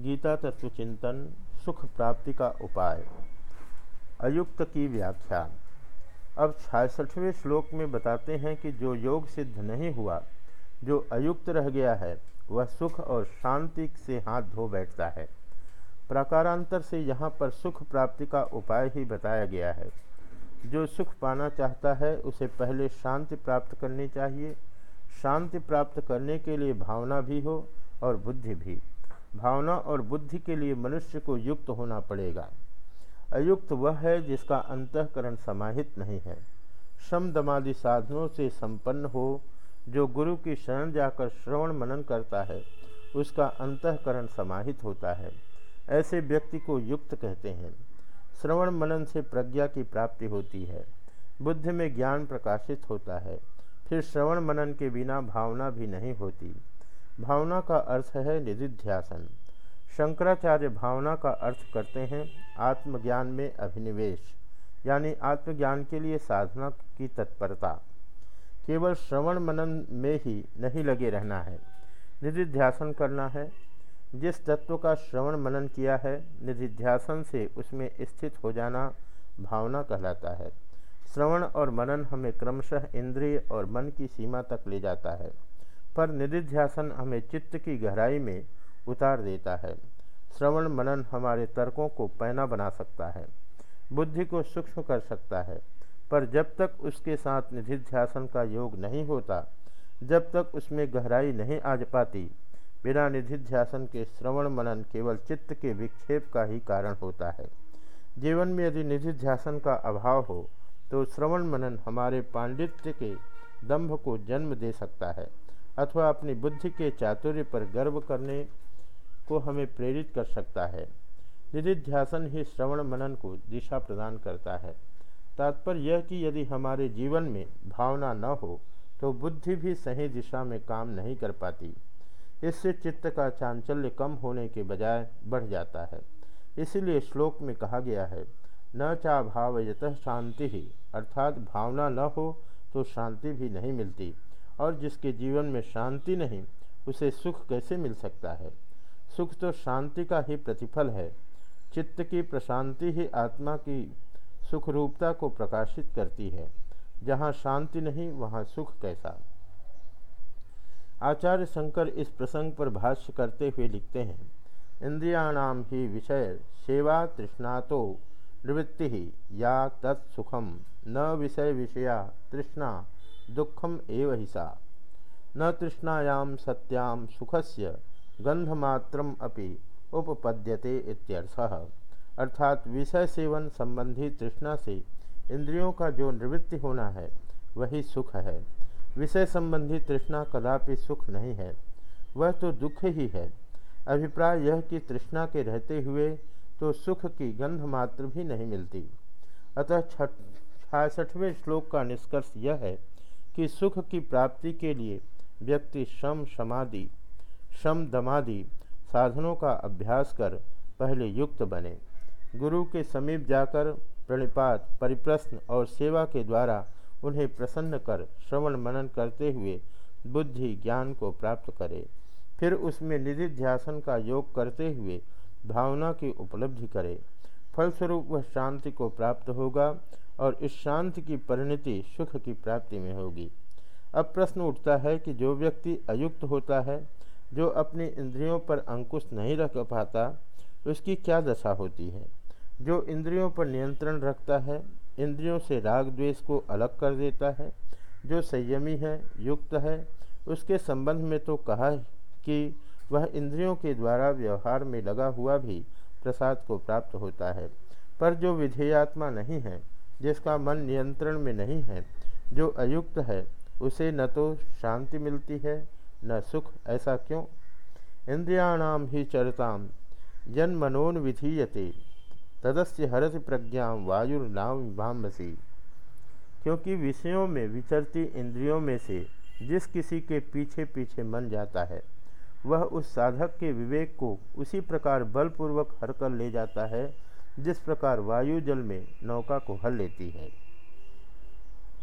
गीता तत्व चिंतन, सुख प्राप्ति का उपाय। अयुक्त की व्याख्या अब छियासठवें श्लोक में बताते हैं कि जो योग सिद्ध नहीं हुआ, जो अयुक्त रह गया है, वह सुख और शांति से हाथ धो बैठता है। प्रकारांतर से यहाँ पर सुख प्राप्ति का उपाय ही बताया गया है। जो सुख पाना चाहता है, उसे पहले शांति प्राप्त करनी चाहिए। शांति प्राप्त करने के लिए भावना भी हो और बुद्धि भी। भावना और बुद्धि के लिए मनुष्य को युक्त होना पड़ेगा। अयुक्त वह है जिसका अंतकरण समाहित नहीं है। श्रम दमादि साधनों से संपन्न हो, जो गुरु की शरण जाकर श्रवण मनन करता है, उसका अंतकरण समाहित होता है। ऐसे व्यक्ति को युक्त कहते हैं। श्रवण मनन से प्रज्ञा की प्राप्ति होती है। बुद्धि में ज्ञान प्रकाशित होता है। फिर श्रवण मनन के बिना भावना भी नहीं होती। भावना का अर्थ है निधिध्यासन। शंकराचार्य भावना का अर्थ करते हैं आत्मज्ञान में अभिनिवेश, यानी आत्मज्ञान के लिए साधना की तत्परता। केवल श्रवण मनन में ही नहीं लगे रहना है। निधिध्यासन करना है। जिस तत्व का श्रवण मनन किया है, निधिध्यासन से उसमें स्थित हो जाना भावना कहलाता है। श्रवण और मनन हमें क्रमशः इंद्रिय और मन की सीमा तक ले जाता है। पर निधिध्यासन हमें चित्त की गहराई में उतार देता है। श्रवण मनन हमारे तर्कों को पैना बना सकता है। बुद्धि को सूक्ष्म कर सकता है। पर जब तक उसके साथ निधिध्यासन का योग नहीं होता, जब तक उसमें गहराई नहीं आ पाती, बिना निधिध्यासन के श्रवण मनन केवल चित्त के विक्षेप का ही कारण होता है। जीवन में यदि निधिध्यासन का अभाव हो तो श्रवण मनन हमारे पांडित्य के दंभ को जन्म दे सकता है। अथवा अपनी बुद्धि के चातुर्य पर गर्व करने को हमें प्रेरित कर सकता है। निधिध्यासन ही श्रवण मनन को दिशा प्रदान करता है। तात्पर्य यह कि यदि हमारे जीवन में भावना न हो तो बुद्धि भी सही दिशा में काम नहीं कर पाती। इससे चित्त का चांचल्य कम होने के बजाय बढ़ जाता है। इसीलिए श्लोक में कहा गया है, न चा भाव यत शांति ही अर्थात भावना न हो तो शांति भी नहीं मिलती। और जिसके जीवन में शांति नहीं, उसे सुख कैसे मिल सकता है? सुख तो शांति का ही प्रतिफल है। चित्त की प्रशांति ही आत्मा की सुख रूपता को प्रकाशित करती है। जहाँ शांति नहीं, वहाँ सुख कैसा? आचार्य शंकर इस प्रसंग पर भाष्य करते हुए लिखते हैं इंद्रियाणाम ही विषय सेवा तृष्णा तो निवृत्ति या तत्सुखम न विषय विषया तृष्णा दुखम एव ही सा। न तृष्णायाम सत्याम सुखस्य गंधमात्रम अपि उपपद्यते इत्यर्थः। अर्थात विषय सेवन संबंधी तृष्णा से इंद्रियों का जो निवृत्ति होना है, वही सुख है। विषय संबंधी तृष्णा कदापि सुख नहीं है, वह तो दुख ही है। अभिप्राय यह कि तृष्णा के रहते हुए तो सुख की गंध मात्र भी नहीं मिलती। अतः छठ छियासठवें श्लोक का निष्कर्ष यह है कि सुख की प्राप्ति के लिए व्यक्ति श्रम समाधि श्रम दमादि साधनों का अभ्यास कर पहले युक्त बने। गुरु के समीप जाकर प्रणिपात, परिप्रश्न और सेवा के द्वारा उन्हें प्रसन्न कर श्रवण मनन करते हुए बुद्धि ज्ञान को प्राप्त करे। फिर उसमें निधि ध्यासन का योग करते हुए भावना की उपलब्धि करे। फलस्वरूप वह शांति को प्राप्त होगा और इस शांति की परिणति सुख की प्राप्ति में होगी। अब प्रश्न उठता है कि जो व्यक्ति अयुक्त होता है, जो अपनी इंद्रियों पर अंकुश नहीं रख पाता, उसकी क्या दशा होती है? जो इंद्रियों पर नियंत्रण रखता है, इंद्रियों से राग द्वेष को अलग कर देता है। जो संयमी है, युक्त है, उसके संबंध में तो कहा कि वह इंद्रियों के द्वारा व्यवहार में लगा हुआ भी प्रसाद को प्राप्त होता है। पर जो विधेयात्मा नहीं है जिसका मन नियंत्रण में नहीं है, जो अयुक्त है, उसे न तो शांति मिलती है, न सुख। ऐसा क्यों? इंद्रियाणाम ही चरताम जन्मनोन विधीयते तदस्य हरत प्रज्ञा वायुर्नाम विभासी क्योंकि विषयों में विचरती इंद्रियों में से जिस किसी के पीछे पीछे मन जाता है, वह उस साधक के विवेक को उसी प्रकार बलपूर्वक हर कर ले जाता है जिस प्रकार वायु जल में नौका को हल लेती है।